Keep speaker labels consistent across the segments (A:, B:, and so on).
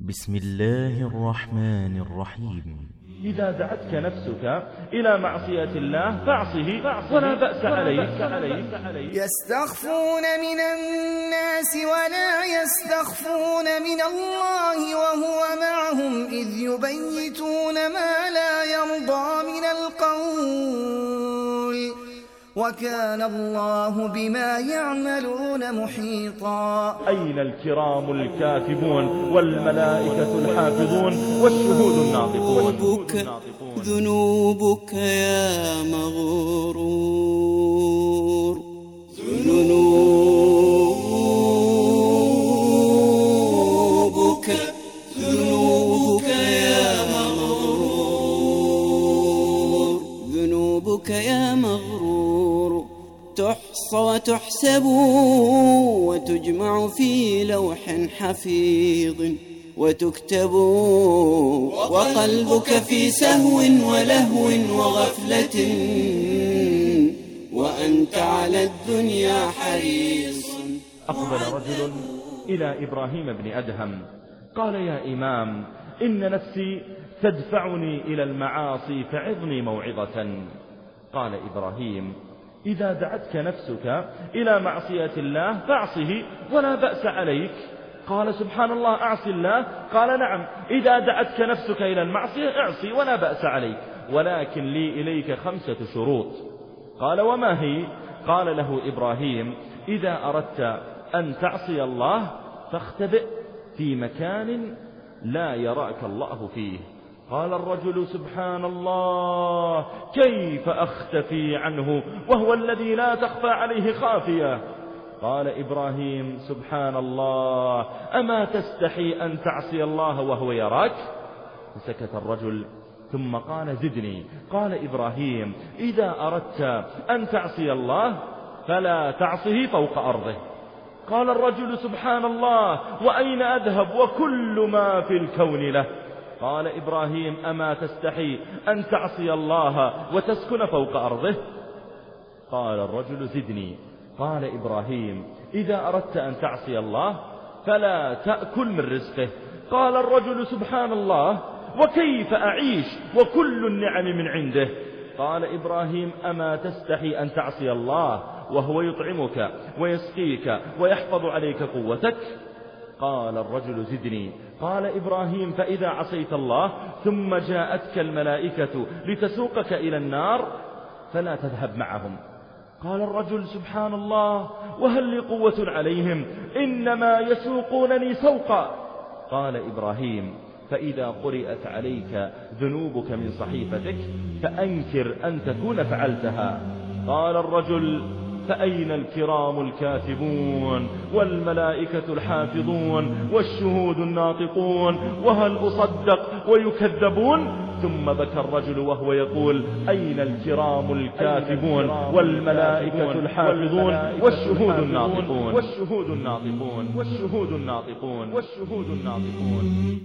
A: بسم الله الرحمن الرحيم.
B: إذا دعتك نفسك إلى معصية الله فاعصه ولا بأس عليك
C: يستخفون من الناس ولا يستخفون من الله وهو معهم إذ يبيتون ما لا يرضى. وكان الله بما يعملون محيطا.
B: أين الكرام الكاتبون والملائكة الحافظون والشهود الناطقون؟
D: ذنوبك ذنوبك يا مغرور. ذنوبك ذنوبك يا مغرور. ذنوبك يا مغرور. تحصى وتحسب وتجمع في لوح حفيظ وتكتب وقلبك في سهو ولهو وغفلة وأنت على الدنيا حريص.
B: أقبل رجل إلى إبراهيم بن أدهم قال يا إمام إن نفسي تدفعني إلى المعاصي فعظني موعظة. قال إبراهيم إذا دعتك نفسك إلى معصية الله فاعصه ولا بأس عليك. قال سبحان الله أعصي الله. قال نعم إذا دعتك نفسك إلى المعصية اعصي ولا بأس عليك. ولكن لي إليك خمسة شروط. قال وما هي؟ قال له إبراهيم إذا أردت أن تعصي الله فاختبئ في مكان لا يراك الله فيه. قال الرجل سبحان الله كيف أختفي عنه وهو الذي لا تخفى عليه خافية؟ قال إبراهيم سبحان الله أما تستحي أن تعصي الله وهو يراك؟ فسكت الرجل ثم قال زدني. قال إبراهيم إذا أردت أن تعصي الله فلا تعصه فوق أرضه. قال الرجل سبحان الله وأين أذهب؟ وكل ما في الكون له. قال إبراهيم أما تستحي أن تعصي الله وتسكن فوق أرضه؟ قال الرجل زدني. قال إبراهيم إذا أردت أن تعصي الله فلا تأكل من رزقه. قال الرجل سبحان الله وكيف أعيش وكل النعم من عنده؟ قال إبراهيم أما تستحي أن تعصي الله وهو يطعمك ويسقيك ويحفظ عليك قوتك؟ قال الرجل زدني. قال إبراهيم فإذا عصيت الله ثم جاءتك الملائكة لتسوقك إلى النار فلا تذهب معهم. قال الرجل سبحان الله وهل لي قوة عليهم؟ إنما يسوقونني سوقا. قال إبراهيم فإذا قرئت عليك ذنوبك من صحيفتك فأنكر أن تكون فعلتها. قال الرجل فأين الكرام الكاتبون والملائكة الحافظون والشهود الناطقون وهل أصدق ويكذبون؟ ثم بكى الرجل وهو يقول أين الكرام الكاتبون والملائكة الحافظون والشهود الناطقون؟ والشهود الناطقون والشهود الناطقون والشهود الناطقون.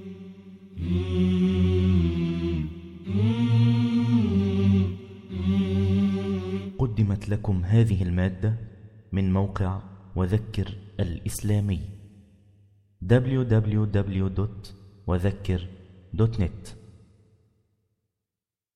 A: قدمت لكم هذه المادة من موقع وذكر الإسلامي www.وذكر.net